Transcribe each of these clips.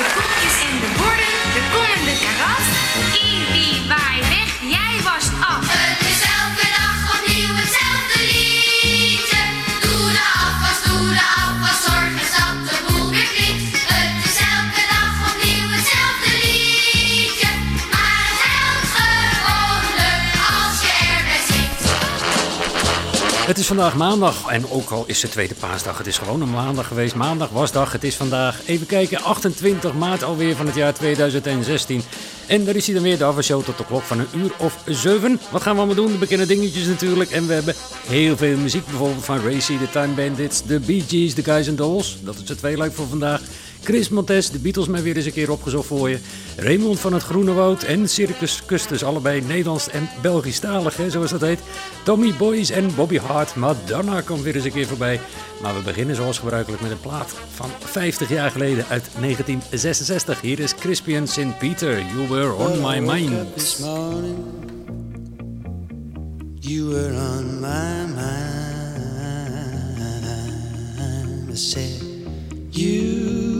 De koekjes en de borden, de komende karas. Ibi, waai, vandaag maandag. En ook al is het tweede paasdag, het is gewoon een maandag geweest. Maandag was dag, het is vandaag, even kijken, 28 maart alweer van het jaar 2016. En daar is hij dan weer, de show tot de klok van een uur of zeven. Wat gaan we allemaal doen? De bekende dingetjes natuurlijk. En we hebben heel veel muziek, bijvoorbeeld van Racy, de Time Bandits, de Bee Gees, de Guys and Dolls. Dat is het tweeluik voor vandaag. Chris Montes, de Beatles mij weer eens een keer opgezocht voor je. Raymond van het Groene Woud en Circus Custus, allebei Nederlands en Belgisch-talig, hè, zoals dat heet. Tommy Boys en Bobby Hart, Madonna komt weer eens een keer voorbij. Maar we beginnen zoals gebruikelijk met een plaat van 50 jaar geleden uit 1966. Hier is Crispian St. Peter, You Were On My Mind. You were on my mind. I said, you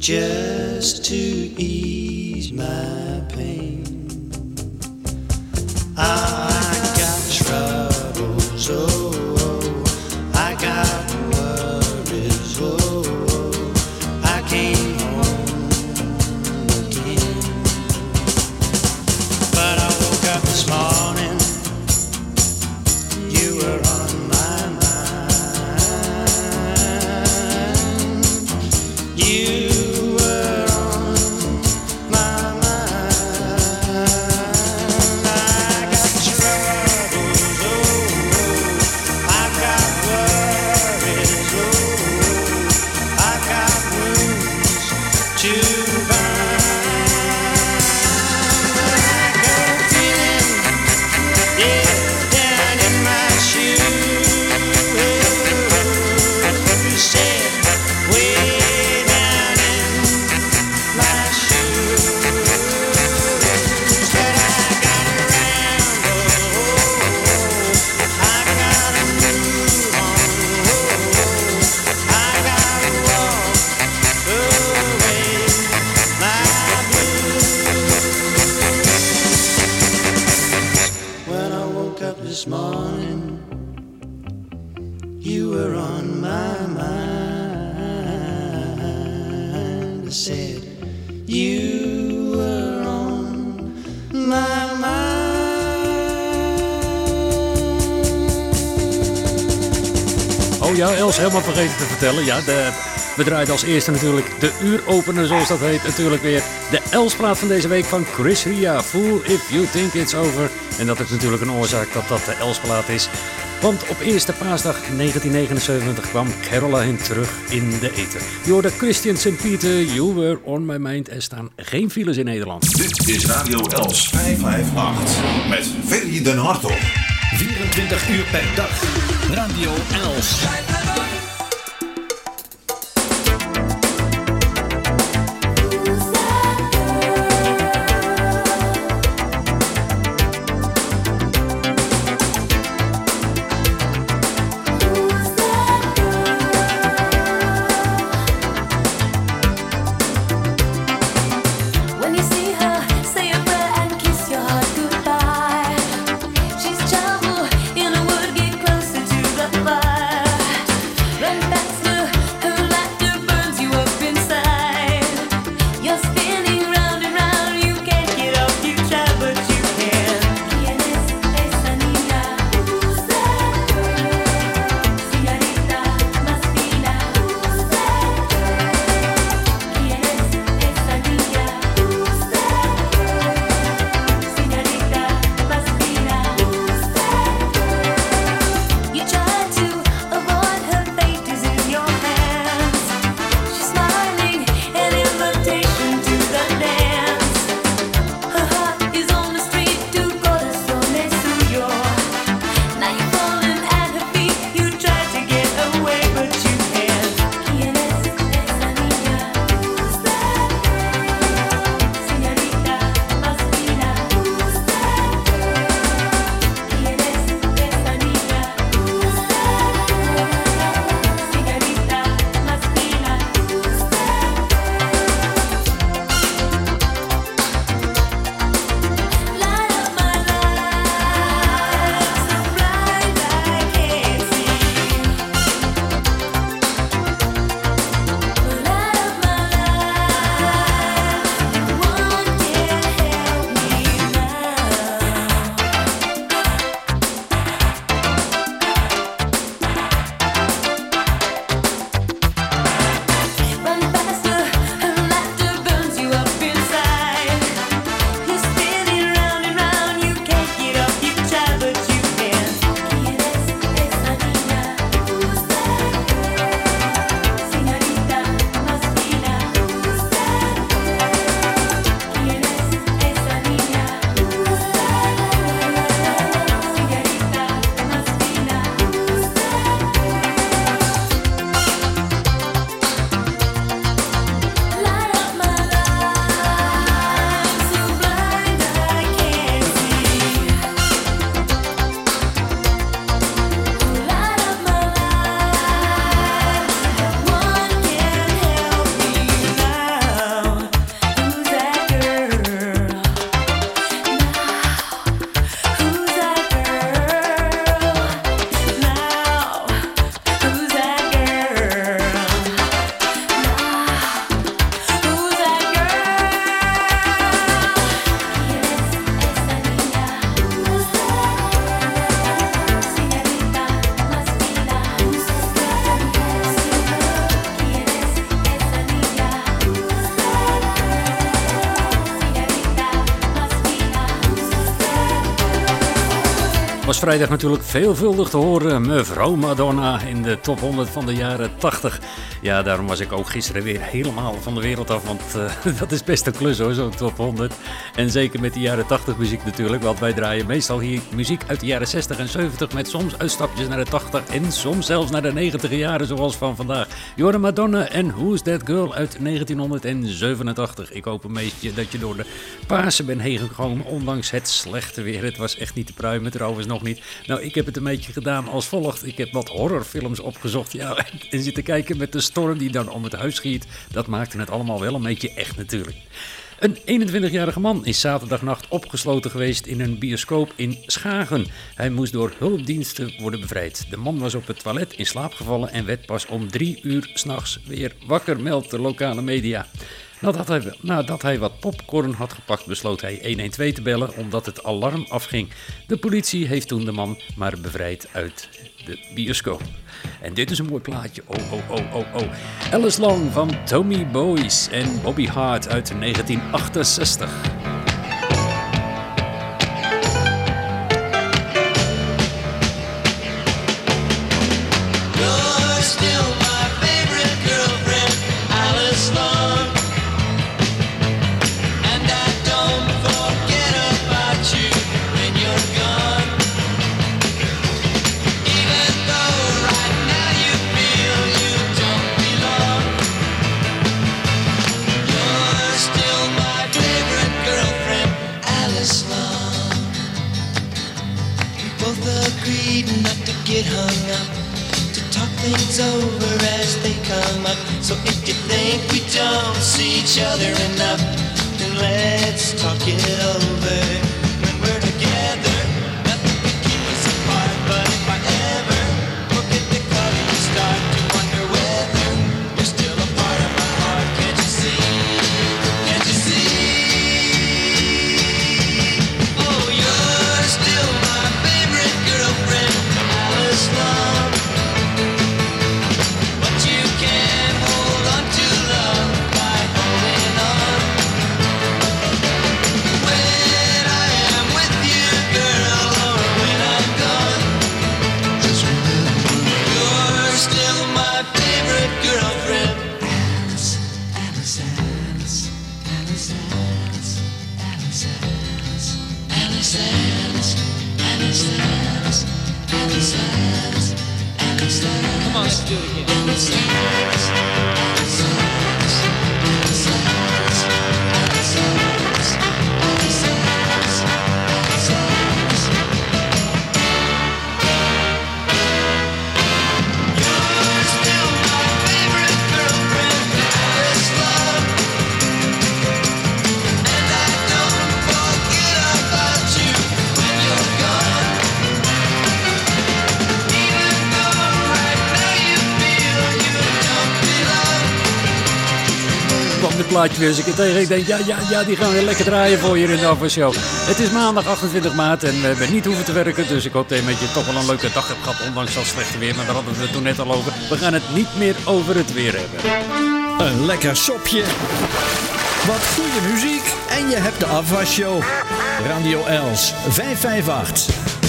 just to ease my pain. I vergeten te vertellen. Ja, de, we draaiden als eerste natuurlijk de uuropener, zoals dat heet. Natuurlijk weer de Elsplaat van deze week van Chris Ria. Fool if you think it's over. En dat is natuurlijk een oorzaak dat dat de Elsplaat is. Want op eerste paasdag 1979 kwam Caroline terug in de eten. Je hoorde Christian St. Peter, You Were On My Mind. Er staan geen files in Nederland. Dit is Radio Els 558 met Ferry den Hartog. 24 uur per dag. Radio Els. Was vrijdag natuurlijk veelvuldig te horen. Mevrouw Madonna in de top 100 van de jaren 80. Ja, daarom was ik ook gisteren weer helemaal van de wereld af. Want eh, dat is best een klus hoor, zo'n top 100. En zeker met die jaren 80 muziek natuurlijk. Want wij draaien meestal hier muziek uit de jaren 60 en 70. Met soms uitstapjes naar de 80 en soms zelfs naar de 90 jaren zoals van vandaag. Jorde Madonna en Who's That Girl uit 1987. Ik hoop een beetje dat je door de Pasen bent heen gekomen. Ondanks het slechte weer. Het was echt niet te pruimen trouwens nog niet. Nou, ik heb het een beetje gedaan als volgt. Ik heb wat horrorfilms opgezocht. Ja, en zitten kijken met de storm die dan om het huis schiet. Dat maakte het allemaal wel een beetje echt natuurlijk. Een 21-jarige man is zaterdagnacht opgesloten geweest in een bioscoop in Schagen. Hij moest door hulpdiensten worden bevrijd. De man was op het toilet in slaap gevallen en werd pas om drie uur s'nachts weer wakker, meldt de lokale media. Nadat hij, nadat hij wat popcorn had gepakt, besloot hij 112 te bellen omdat het alarm afging. De politie heeft toen de man maar bevrijd uit de bioscoop. En dit is een mooi plaatje. Oh, oh, oh, oh, oh. Alice Long van Tommy Boys en Bobby Hart uit 1968. You're still get hung up to talk things over as they come up. So if you think we don't see each other enough, then let's talk it over. Do it again. Plaatje weer eens tegen. Ik denk, ja, ja, ja, die gaan we weer lekker draaien voor je in de afwasshow. Het is maandag 28 maart en we hebben niet hoeven te werken. Dus ik hoop dat je toch wel een leuke dag hebt gehad, ondanks dat slechte weer. Maar daar hadden we het toen net al over. We gaan het niet meer over het weer hebben. Een lekker sopje. Wat goede muziek. En je hebt de afwasshow. Radio Els 558.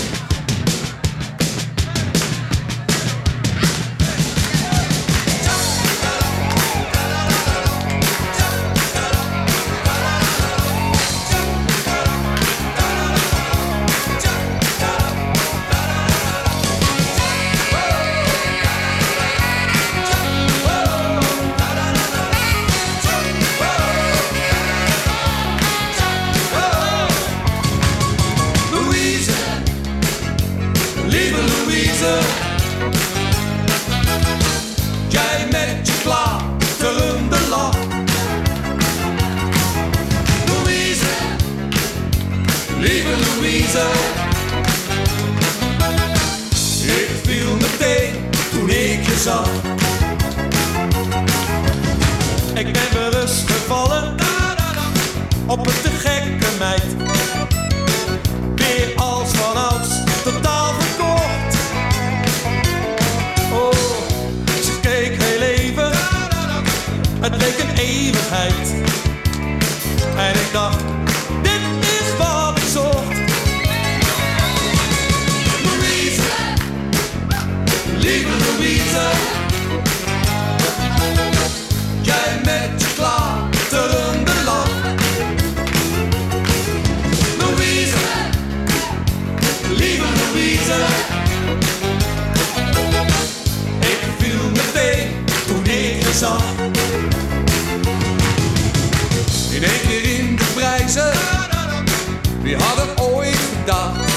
Wie had het ooit gedacht?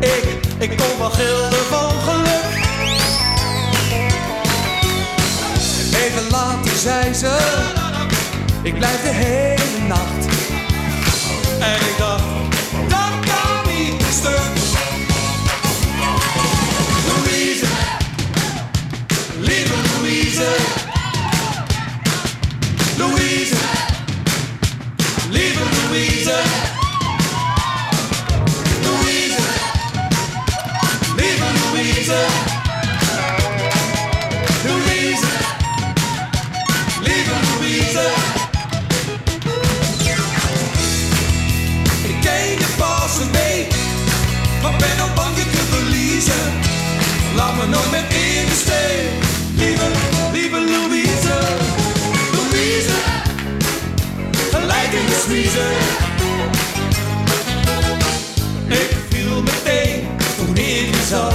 Ik, ik kom wel gilden van geluk. Even later zei ze, ik blijf de hele nacht. En ik dacht, dat kan niet stuk. Louise, lieve Louise. Louise, lieve Louise. Verliezen. Laat me nooit meer in de steek, lieve, lieve Louise. Louise, gelijk in de smiezen. Ik viel meteen toen ik je zag.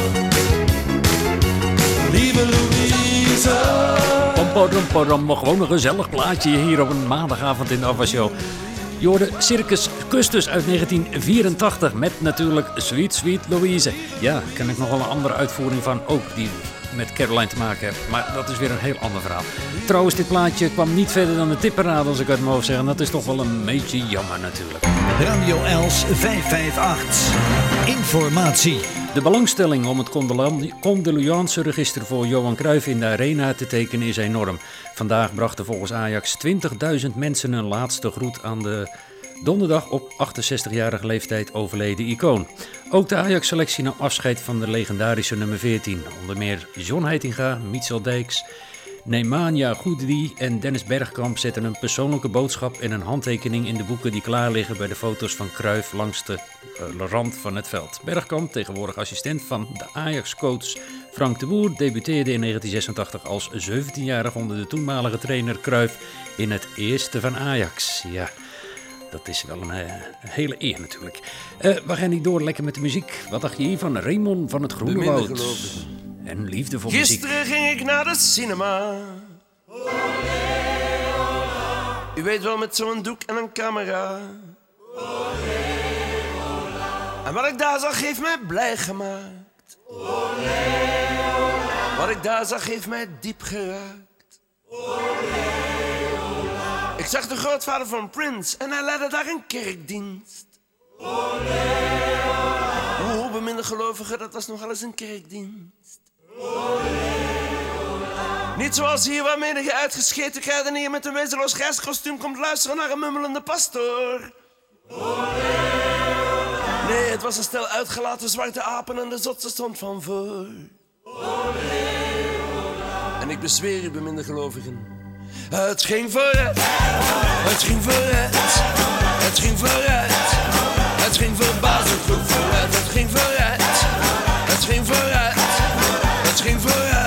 Lieve Louise. Pom, gewoon een gezellig plaatje hier op een maandagavond in de Show. Je Circus Custus uit 1984 met natuurlijk Sweet Sweet Louise. Ja, ken ik nog wel een andere uitvoering van ook die met Caroline te maken heeft. Maar dat is weer een heel ander verhaal. Trouwens, dit plaatje kwam niet verder dan de tipperaad als ik uit mijn hoofd zeg. En dat is toch wel een beetje jammer natuurlijk. Radio Els 558. Informatie. De belangstelling om het condoleanceregister voor Johan Cruijff in de arena te tekenen is enorm. Vandaag brachten volgens Ajax 20.000 mensen een laatste groet aan de donderdag op 68-jarige leeftijd overleden icoon. Ook de Ajax-selectie nam afscheid van de legendarische nummer 14. Onder meer John Heitinga, Mitchell Dijks, Nemanja Goedri en Dennis Bergkamp zetten een persoonlijke boodschap en een handtekening in de boeken die klaar liggen bij de foto's van Cruijff langs de eh, rand van het veld. Bergkamp, tegenwoordig assistent van de Ajax-coach Frank de Boer, debuteerde in 1986 als 17-jarig onder de toenmalige trainer Cruijff in het eerste van Ajax. Ja, dat is wel een eh, hele eer natuurlijk. Eh, we gaan niet door lekker met de muziek. Wat dacht je hier van Raymond van het Groene Woud? En liefde voor. Gisteren ging ik naar de cinema. U weet wel, met zo'n doek en een camera. En wat ik daar zag, heeft mij blij gemaakt. Wat ik daar zag, heeft mij diep geraakt. Ik zag de grootvader van Prince en hij leidde daar een kerkdienst. Hoe beminde gelovigen, dat was nogal eens een kerkdienst. Niet zoals hier waar menige uitgescheten kruidenier met een wezenloos grijskostuum komt luisteren naar een mummelende pastoor. Nee, het was een stel uitgelaten zwarte apen en de zotse stond van voor. En ik bezweer u, beminde gelovigen. Het ging vooruit, het ging vooruit, het ging vooruit. Het ging verbazend goed vooruit, het ging vooruit, het ging vooruit, geen vooruit.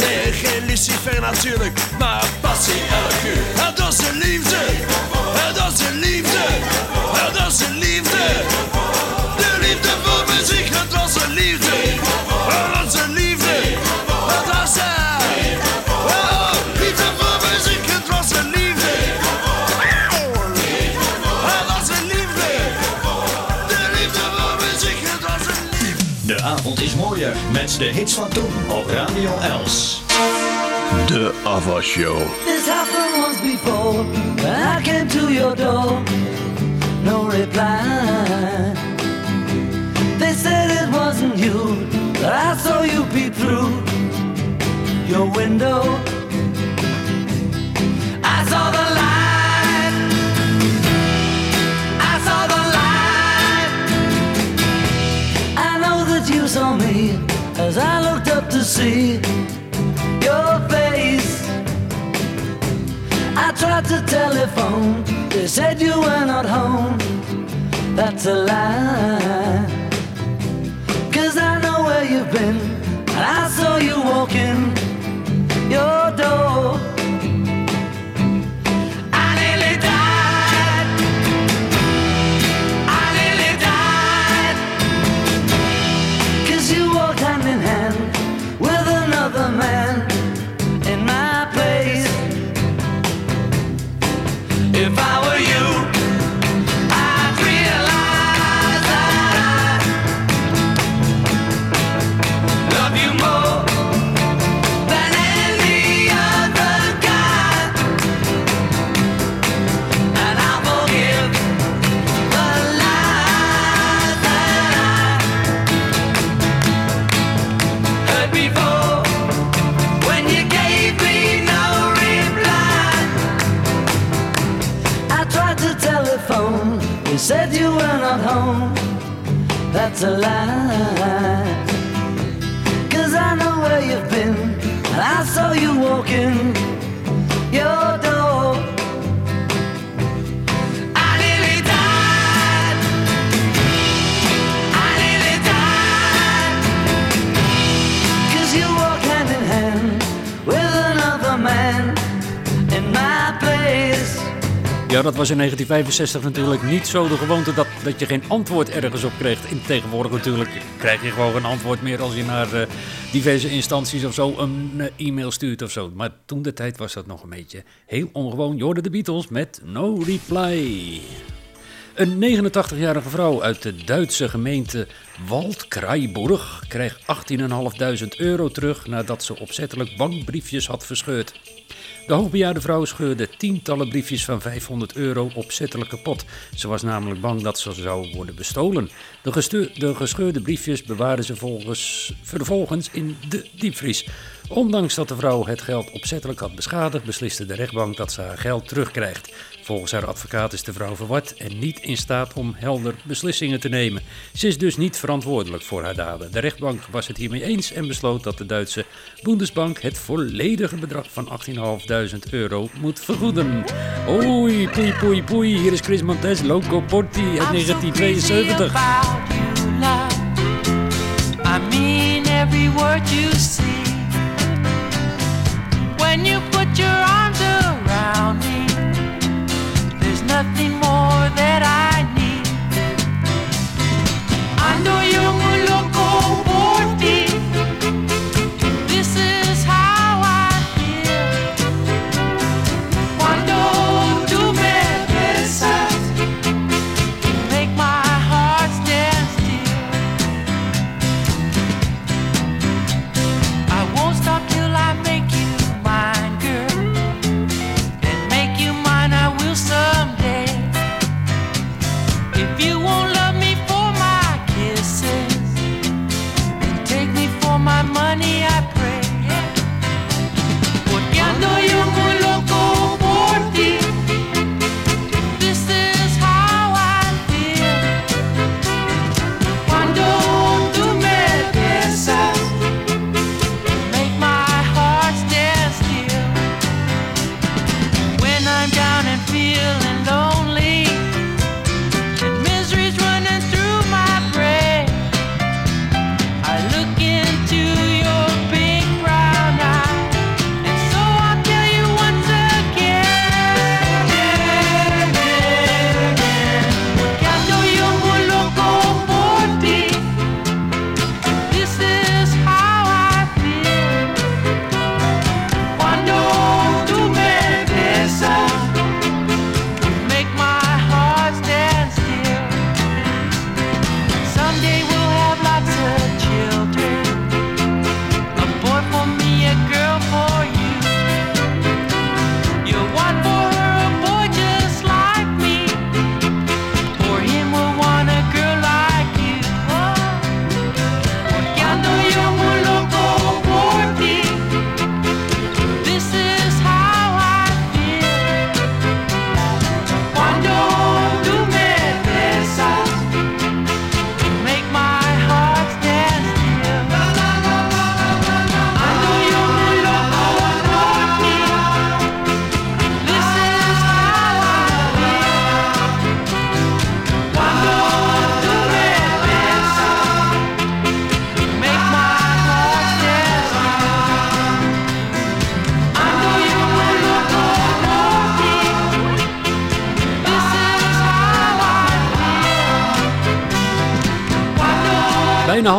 Nee, geen lucifer natuurlijk, maar passie elk uur. Het was de liefde, het was de liefde, het was de liefde. Avond is mooier met de hits van toen op Radio Els. De Ava Show. This happened once before. When I came to your door, no reply. They said it wasn't you, but I saw you peep through your window. Saw me as I looked up to see your face. I tried to telephone, they said you were not home. That's a lie. Cause I know where you've been, and I saw you walking your door. That's a lie. Cause I know where you've been, I saw you walking your Ja, dat was in 1965 natuurlijk niet zo de gewoonte dat, dat je geen antwoord ergens op kreeg. In tegenwoordig natuurlijk krijg je gewoon een antwoord meer als je naar eh, diverse instanties of zo een eh, e-mail stuurt of zo. Maar toen de tijd was dat nog een beetje heel ongewoon. Je hoorde de Beatles met No Reply. Een 89-jarige vrouw uit de Duitse gemeente Waldkraiburg kreeg 18.500 euro terug nadat ze opzettelijk bankbriefjes had verscheurd. De hoogbejaarde vrouw scheurde tientallen briefjes van 500 euro opzettelijk kapot. Ze was namelijk bang dat ze zou worden bestolen. De, gescheurde briefjes bewaarde ze volgens, vervolgens in de diepvries. Ondanks dat de vrouw het geld opzettelijk had beschadigd, besliste de rechtbank dat ze haar geld terugkrijgt. Volgens haar advocaat is de vrouw verward en niet in staat om helder beslissingen te nemen. Ze is dus niet verantwoordelijk voor haar daden. De rechtbank was het hiermee eens en besloot dat de Duitse Bundesbank het volledige bedrag van 18.500 euro moet vergoeden. Oei, poei, poei, poei. Hier is Chris Montes, Loco Porti uit 1972. I mean every word you say. When you put your nothing more that I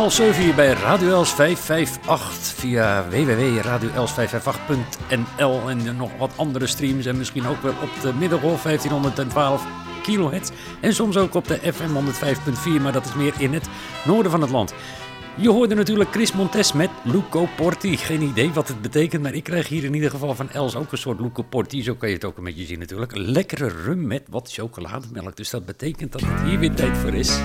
half zeven hier bij Radio Els 558 via www.radioels558.nl en nog wat andere streams en misschien ook wel op de middengolf 1512 kilohertz en soms ook op de FM 105.4, maar dat is meer in het noorden van het land. Je hoorde natuurlijk Chris Montes met Luco Porti. Geen idee wat het betekent, maar ik krijg hier in ieder geval van Els ook een soort Luco Porti. Zo kan je het ook een beetje zien natuurlijk. Lekkere rum met wat chocolademelk. Dus dat betekent dat het hier weer tijd voor is.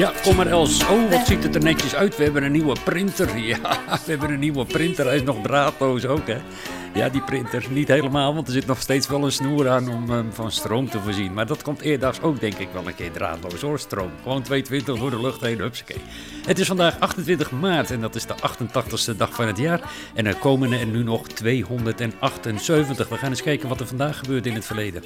Ja, kom maar Els. Oh, wat ziet het er netjes uit. We hebben een nieuwe printer. Ja, we hebben een nieuwe printer. Hij is nog draadloos ook, hè. Ja, die printer. Niet helemaal, want er zit nog steeds wel een snoer aan om van stroom te voorzien. Maar dat komt eerdaags ook, denk ik, wel een keer draadloos hoor, stroom. Gewoon 220 door de lucht heen, hupsakee. Het is vandaag 28 maart en dat is de 88ste dag van het jaar. En er komen er nu nog 278. We gaan eens kijken wat er vandaag gebeurt in het verleden.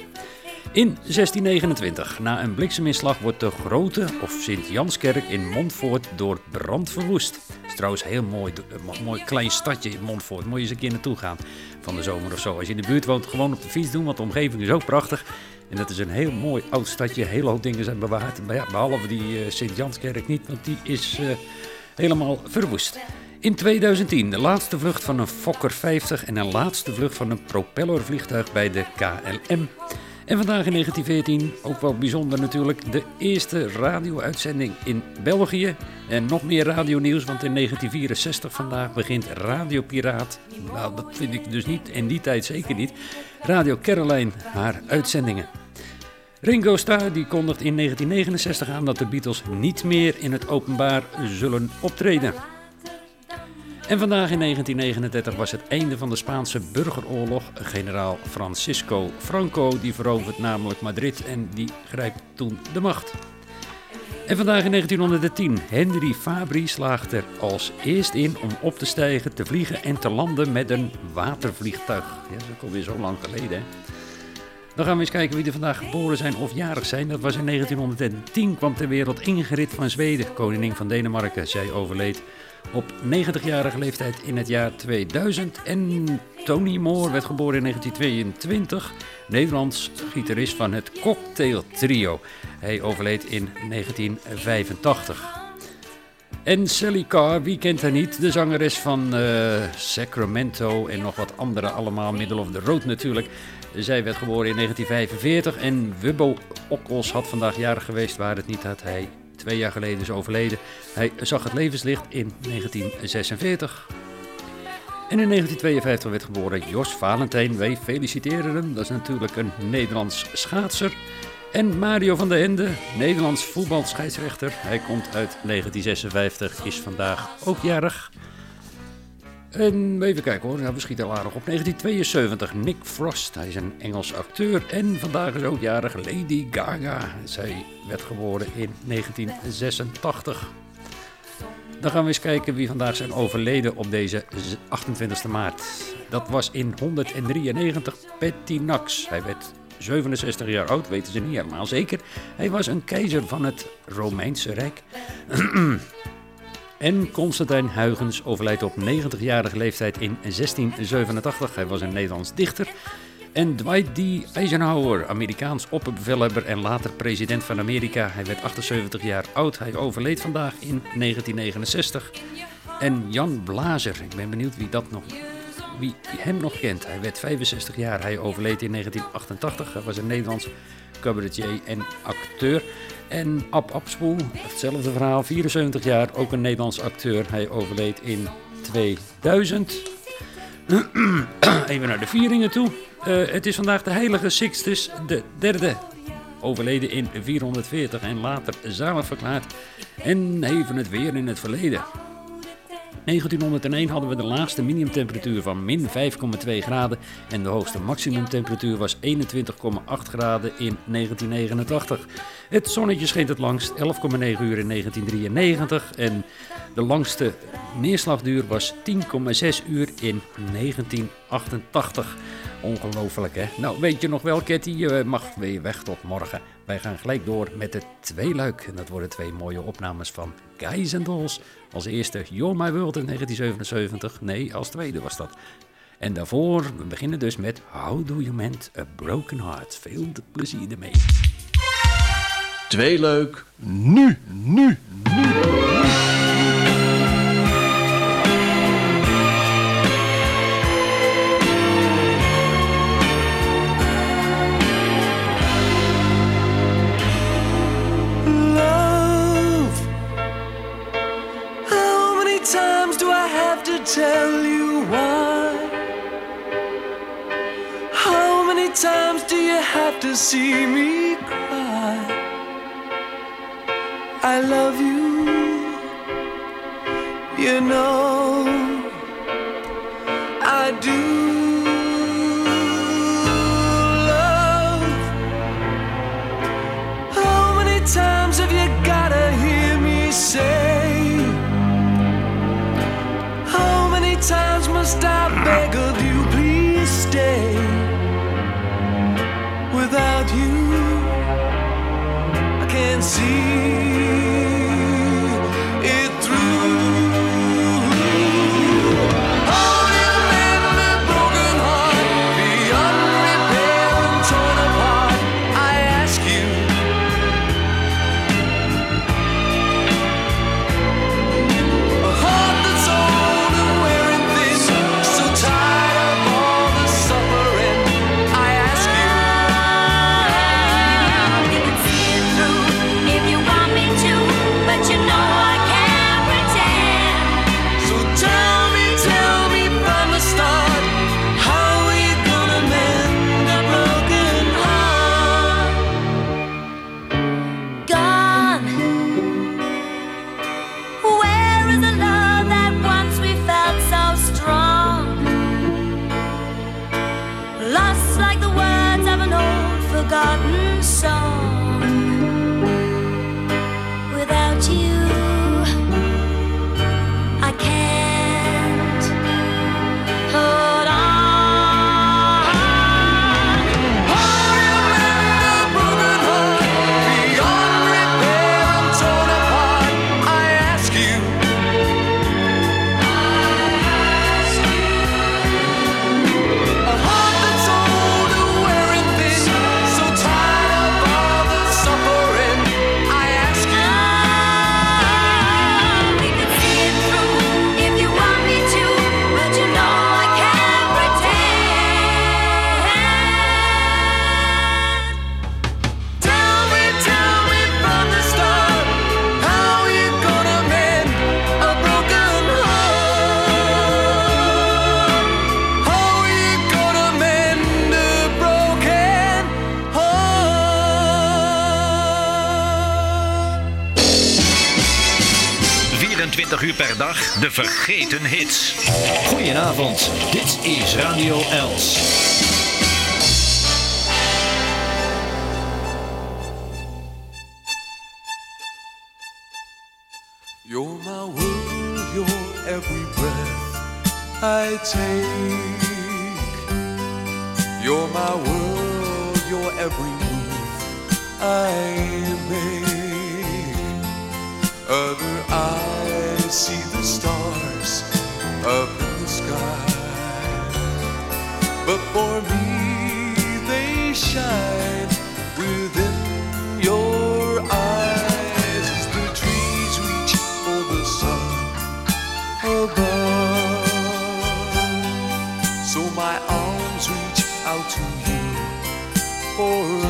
In 1629, na een blikseminslag, wordt de grote of Sint-Janskerk in Montfort door brand verwoest. Het is trouwens een heel mooi, mooi klein stadje in Montfort. Moet je eens een keer naartoe gaan van de zomer of zo. Als je in de buurt woont, gewoon op de fiets doen, want de omgeving is ook prachtig. En dat is een heel mooi oud stadje. Hele hoop dingen zijn bewaard. Ja, behalve die eh, Sint-Janskerk niet, want die is eh, helemaal verwoest. In 2010 de laatste vlucht van een Fokker 50 en een laatste vlucht van een propellervliegtuig bij de KLM. En vandaag in 1914, ook wel bijzonder natuurlijk, de eerste radio-uitzending in België. En nog meer radionieuws, want in 1964 vandaag begint Radio Piraat. Nou, dat vind ik dus niet, in die tijd zeker niet. Radio Caroline, haar uitzendingen. Ringo Starr die kondigt in 1969 aan dat de Beatles niet meer in het openbaar zullen optreden. En vandaag in 1939 was het einde van de Spaanse burgeroorlog. Generaal Francisco Franco die verovert namelijk Madrid en die grijpt toen de macht. En vandaag in 1910, Henry Fabry slaagt er als eerst in om op te stijgen, te vliegen en te landen met een watervliegtuig. Ja, dat ook alweer zo lang geleden. Dan gaan we eens kijken wie er vandaag geboren zijn of jarig zijn. Dat was in 1910 kwam ter wereld Ingrid van Zweden, koningin van Denemarken. Zij overleed op 90-jarige leeftijd in het jaar 2000. En Tony Moore werd geboren in 1922, Nederlands gitarist van het Cocktail Trio. Hij overleed in 1985. En Sally Carr, wie kent haar niet? De zangeres van eh, Sacramento en nog wat andere, allemaal middle of the road natuurlijk. Zij werd geboren in 1945 en Wubbo Okkels had vandaag jarig geweest, waar het niet had hij twee jaar geleden is overleden. Hij zag het levenslicht in 1946. En in 1952 werd geboren Jos Valentijn. Wij feliciteren hem. Dat is natuurlijk een Nederlands schaatser. En Mario van der Ende, Nederlands voetbalscheidsrechter. Hij komt uit 1956, is vandaag ook jarig. En even kijken hoor, nou, we schieten al aardig op. 1972, Nick Frost. Hij is een Engels acteur. En vandaag is ook jarig Lady Gaga. Zij werd geboren in 1986. Dan gaan we eens kijken wie vandaag zijn overleden op deze 28 maart. Dat was in 193 Pertinax. Hij werd 67 jaar oud, weten ze niet helemaal zeker. Hij was een keizer van het Romeinse Rijk. En Constantijn Huygens overlijdt op 90-jarige leeftijd in 1687. Hij was een Nederlands dichter. En Dwight D. Eisenhower, Amerikaans opperbevelhebber en later president van Amerika. Hij werd 78 jaar oud. Hij overleed vandaag in 1969. En Jan Blazer, ik ben benieuwd wie, dat nog, wie hem nog kent. Hij werd 65 jaar. Hij overleed in 1988. Hij was een Nederlands cabaretier en acteur. En Ab Abspoel, hetzelfde verhaal, 74 jaar, ook een Nederlands acteur. Hij overleed in 2000. Even naar de vieringen toe. Eh, het is vandaag de heilige Sixtus de derde. Overleden in 440 en later zalig verklaard. En even het weer in het verleden. 1901 hadden we de laagste minimumtemperatuur van min 5,2 graden en de hoogste maximumtemperatuur was 21,8 graden in 1989. Het zonnetje scheen het langst 11,9 uur in 1993 en de langste neerslagduur was 10,6 uur in 1988. Ongelooflijk hè? Nou weet je nog wel Ketty, je mag weer weg tot morgen. Wij gaan gelijk door met het tweeluik. En dat worden twee mooie opnames van Guys and Dolls. Als eerste You're My World in 1977. Nee, als tweede was dat. En daarvoor, we beginnen dus met How Do You Mend a Broken Heart. Veel plezier ermee. Twee leuk. Nu, nu, nu. Have to see me cry? I love you, you know de vergeten hits. Goedenavond, dit is Radio Els. You're my world, you're every breath I take. You're my world, you're every move I make. Other see the stars up in the sky, but for me they shine within your eyes as the trees reach for the sun above. So my arms reach out to you for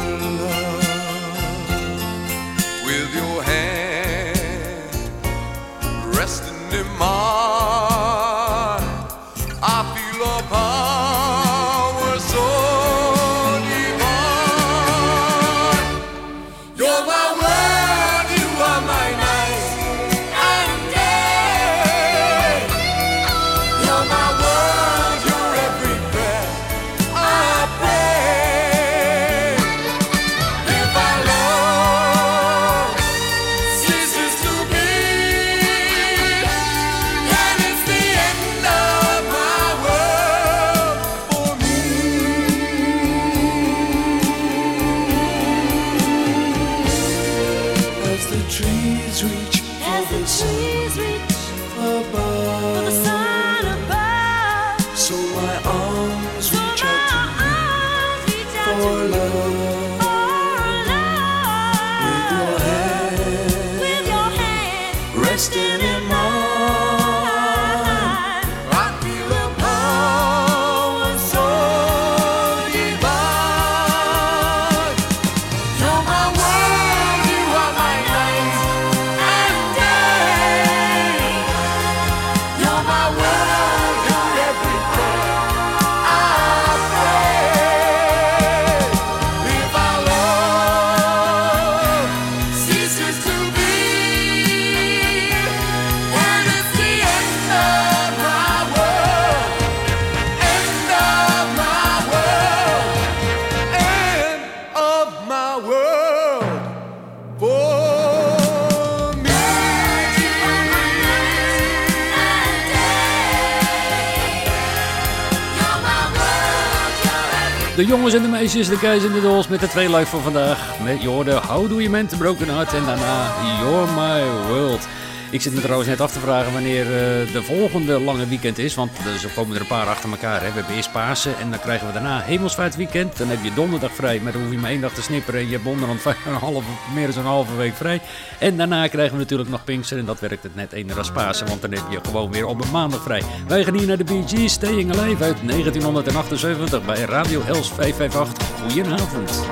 Jongens en de meisjes, de guys en de dolls met de twee live voor vandaag. Met je hoorde How Do You Mend the Broken Heart en daarna You're My World. Ik zit me trouwens net af te vragen wanneer eh, de volgende lange weekend is. Want er komen er een paar achter elkaar. Hè. We hebben eerst Pasen en dan krijgen we daarna Hemelsvaartweekend. Dan heb je donderdag vrij, maar dan hoef je maar één dag te snipperen. En je hebt vijf- een halve, meer dan een halve week vrij. En daarna krijgen we natuurlijk nog Pinkster. En dat werkt het net eender als Pasen, want dan heb je gewoon weer op een maandag vrij. Wij gaan hier naar de Gees, Staying Alive uit 1978 bij Radio Els 558. Goedenavond.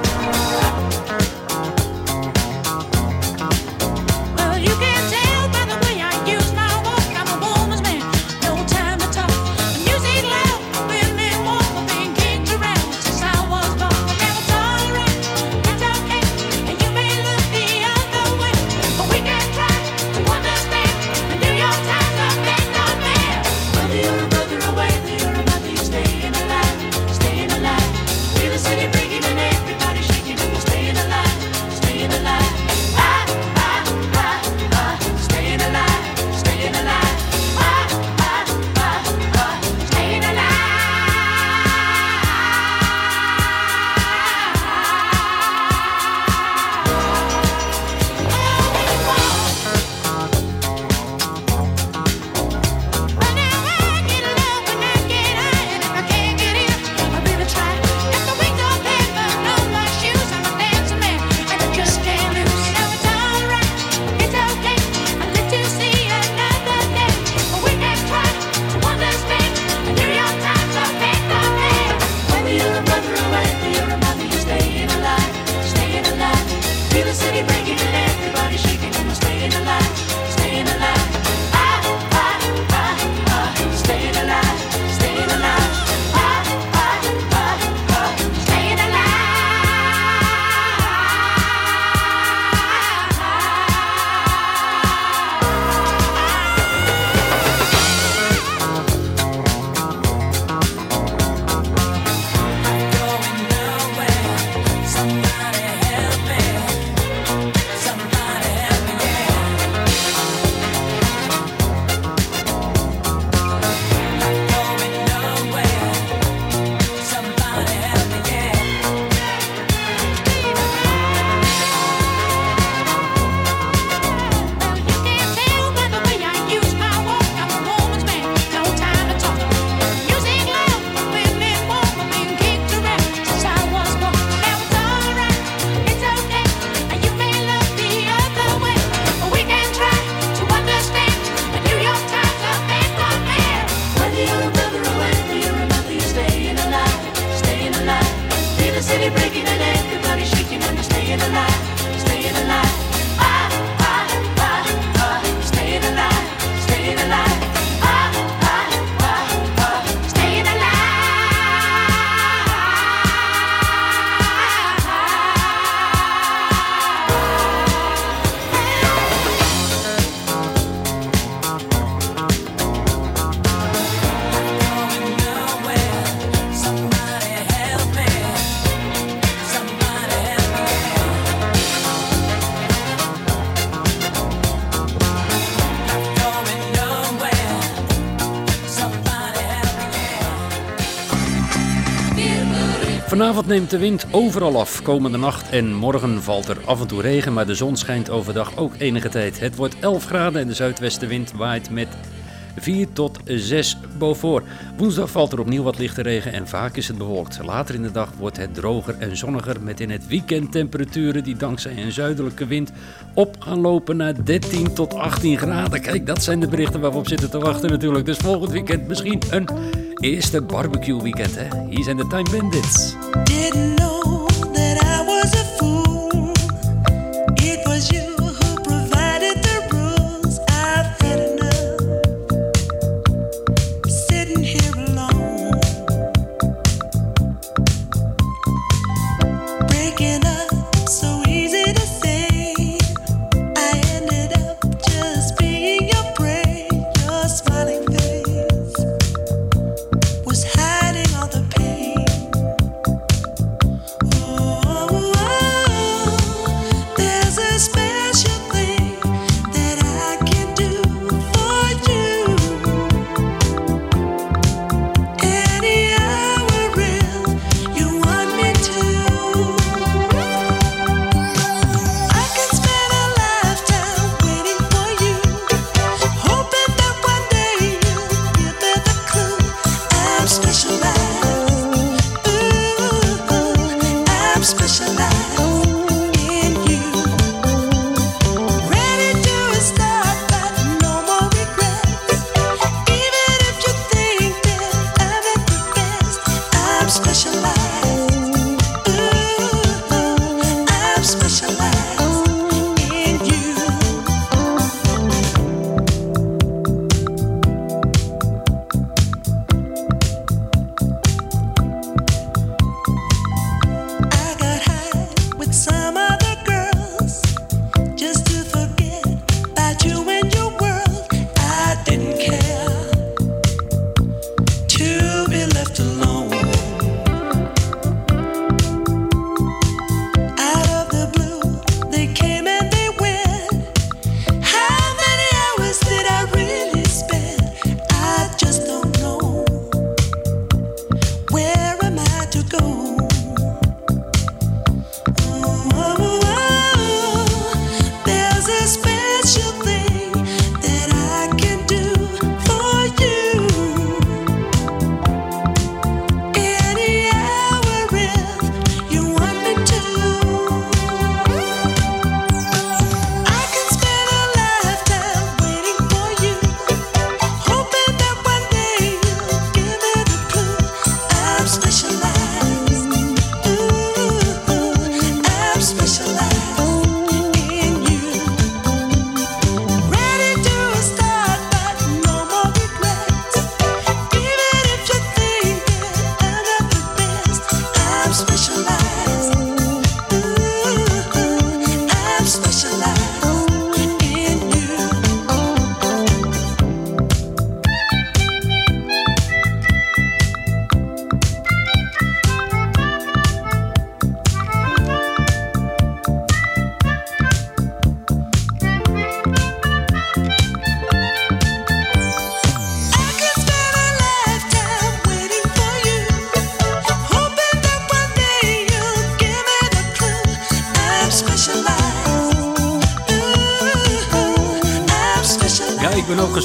City breaking and everybody shaking and you're staying alive, staying alive. Vanavond neemt de wind overal af. Komende nacht en morgen valt er af en toe regen, maar de zon schijnt overdag ook enige tijd. Het wordt 11 graden en de zuidwestenwind waait met 4 tot 6 Beaufort. Woensdag valt er opnieuw wat lichte regen en vaak is het bewolkt. Later in de dag wordt het droger en zonniger met in het weekend temperaturen die dankzij een zuidelijke wind op gaan lopen naar 13 tot 18 graden. Kijk, dat zijn de berichten waar we op zitten te wachten natuurlijk. Dus volgend weekend misschien een eerste barbecue weekend. Hè? Hier zijn de Time Bandits.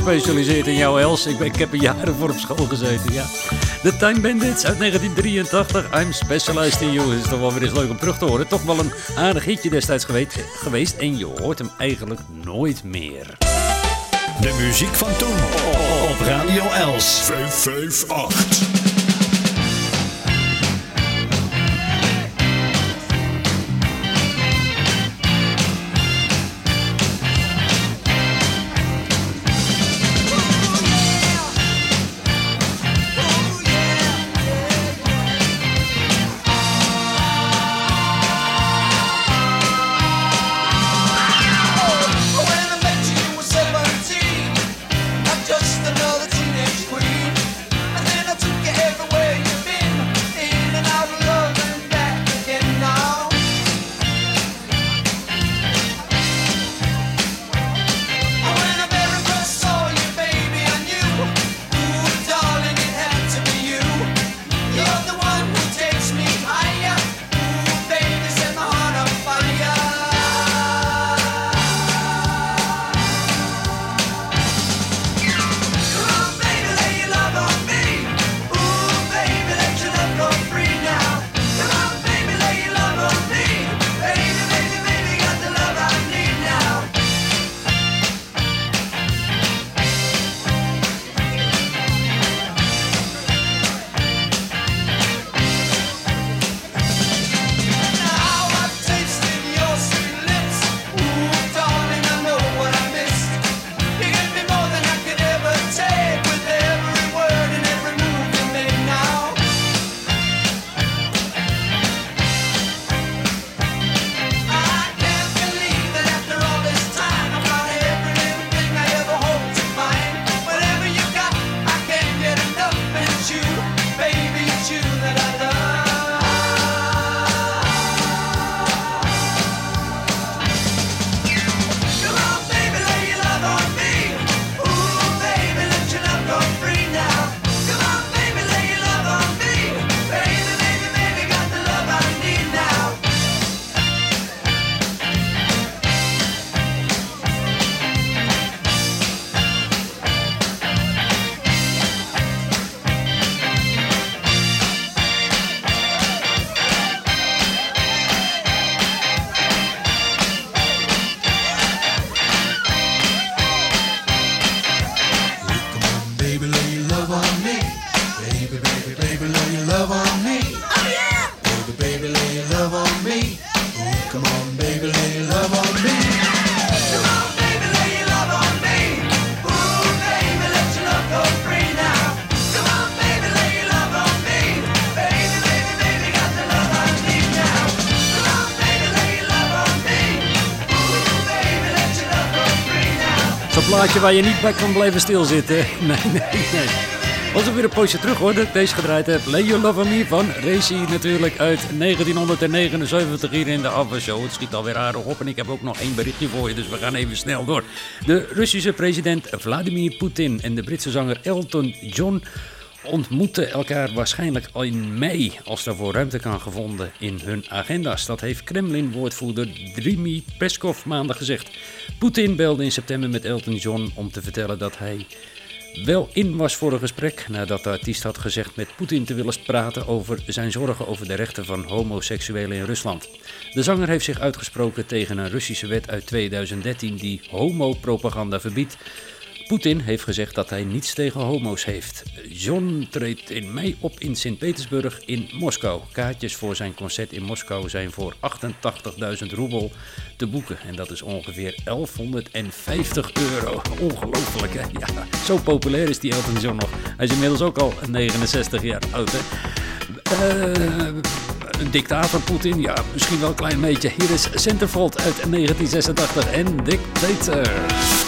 Gespecialiseerd in jou, Els. Ik, ik heb er jaren voor op school gezeten, ja. De Time Bandits uit 1983. I'm Specialized in You. Het is toch wel weer eens leuk om terug te horen. Toch wel een aardig hitje destijds geweest. geweest en je hoort hem eigenlijk nooit meer. De muziek van toen op Radio Els. 558. Plaatje waar je niet bij kan blijven stilzitten. Nee, nee, nee. Was ook weer een poosje terug ik deze gedraaid heb. Lay You Love Me van Racy natuurlijk uit 1979 hier in de Show. Het schiet alweer aardig op en ik heb ook nog één berichtje voor je, dus we gaan even snel door. De Russische president Vladimir Poetin en de Britse zanger Elton John ontmoeten elkaar waarschijnlijk al in mei als daarvoor ruimte kan gevonden in hun agenda's. Dat heeft Kremlin-woordvoerder Dmitry Peskov maandag gezegd. Poetin belde in september met Elton John om te vertellen dat hij wel in was voor een gesprek nadat de artiest had gezegd met Poetin te willen praten over zijn zorgen over de rechten van homoseksuelen in Rusland. De zanger heeft zich uitgesproken tegen een Russische wet uit 2013 die homopropaganda verbiedt. Poetin heeft gezegd dat hij niets tegen homo's heeft. John treedt in mei op in Sint-Petersburg in Moskou. Kaartjes voor zijn concert in Moskou zijn voor 88.000 roebel te boeken. En dat is ongeveer 1150 euro. Ongelooflijk hè? Ja, zo populair is die Elton John nog. Hij is inmiddels ook al 69 jaar oud hè. Eh, een dictator Poetin? Ja, misschien wel een klein beetje. Hier is Centerfold uit 1986 en Dictator.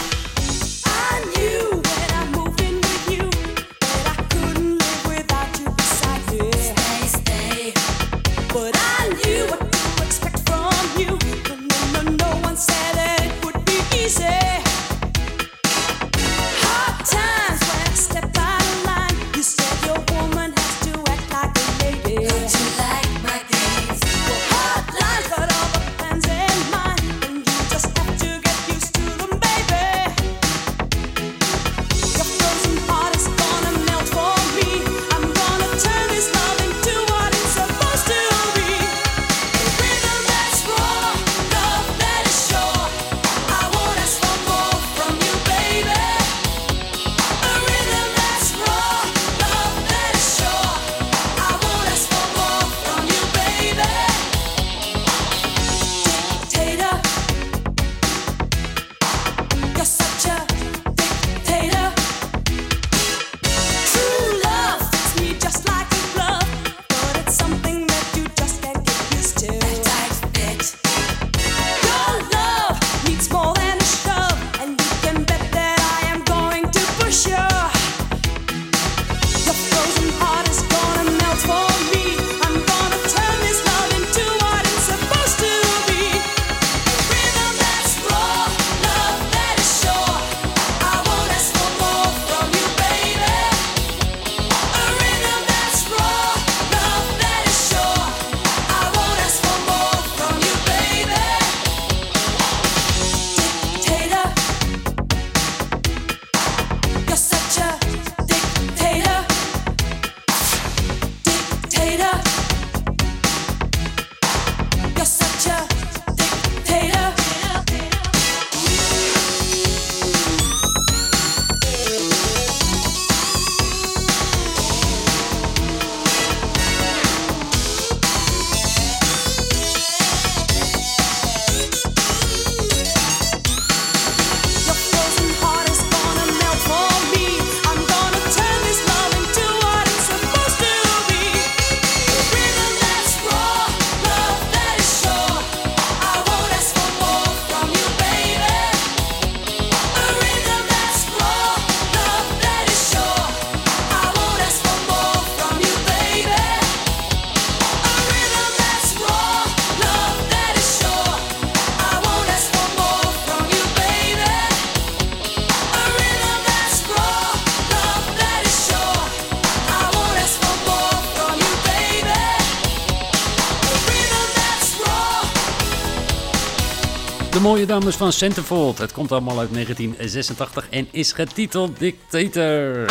Mooie dames van Centerfold. Het komt allemaal uit 1986 en is getiteld Dictator.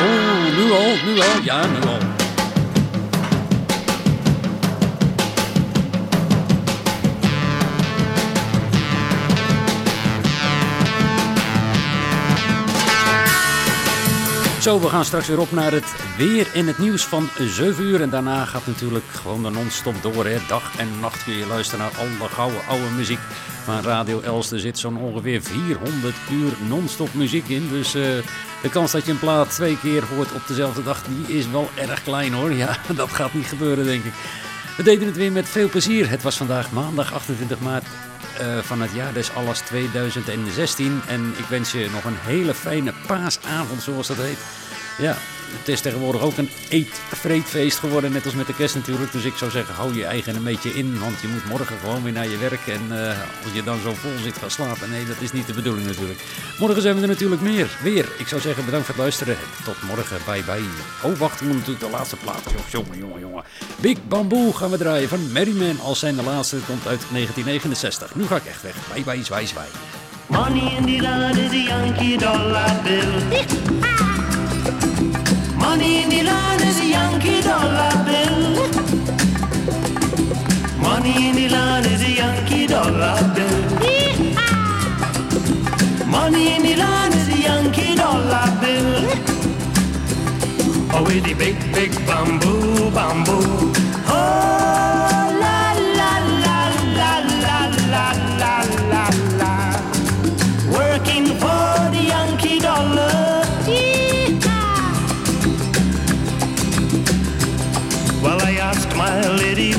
Oh, nu al, nu al, ja, nu al. Zo, we gaan straks weer op naar het weer en het nieuws van 7 uur. En daarna gaat natuurlijk gewoon de non-stop door. Hè. Dag en nacht kun je luisteren naar alle gouden oude muziek van Radio Els. Er zit zo'n ongeveer 400 uur non-stop muziek in. Dus eh, de kans dat je een plaat twee keer hoort op dezelfde dag, die is wel erg klein hoor. Ja, dat gaat niet gebeuren denk ik. We deden het weer met veel plezier. Het was vandaag maandag 28 maart eh, van het jaar des alles 2016. En ik wens je nog een hele fijne paasavond, zoals dat heet. Ja, het is tegenwoordig ook een eet-vreedfeest geworden, net als met de kerst natuurlijk. Dus ik zou zeggen, hou je eigen een beetje in, want je moet morgen gewoon weer naar je werk. En eh, als je dan zo vol zit gaan slapen, nee, dat is niet de bedoeling natuurlijk. Morgen zijn we er natuurlijk meer, weer. Ik zou zeggen, bedankt voor het luisteren. Tot morgen, bye bye. Oh, wacht, we moeten natuurlijk de laatste plaat. Jongen, jongen, jongen. Big Bamboo gaan we draaien van Merryman als zijn de laatste. Komt uit 1969. Nu ga ik echt weg. Bye bye, zwaai, zwaai. Money in the land is a Yankee dollar bill. Money in the land is a Yankee dollar bill. Money in the land is a Yankee dollar bill. Money in the land is a Yankee dollar bill. Oh, with the big, big bamboo, bamboo. Oh,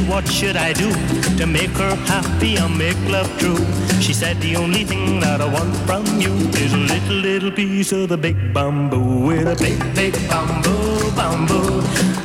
what should I do to make her happy and make love true? She said, the only thing that I want from you is a little, little piece of the big bamboo with a big, big bamboo, bamboo.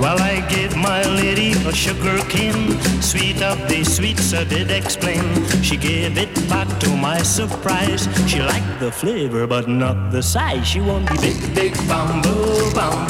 Well, I gave my lady a sugar cane, sweet of the sweets I did explain. She gave it back to my surprise. She liked the flavor, but not the size. She wanted big, big bamboo, bamboo.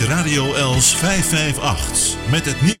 Radio Els 558 met het nieuws.